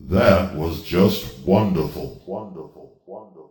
That was just wonderful. Wonderful. Wonderful.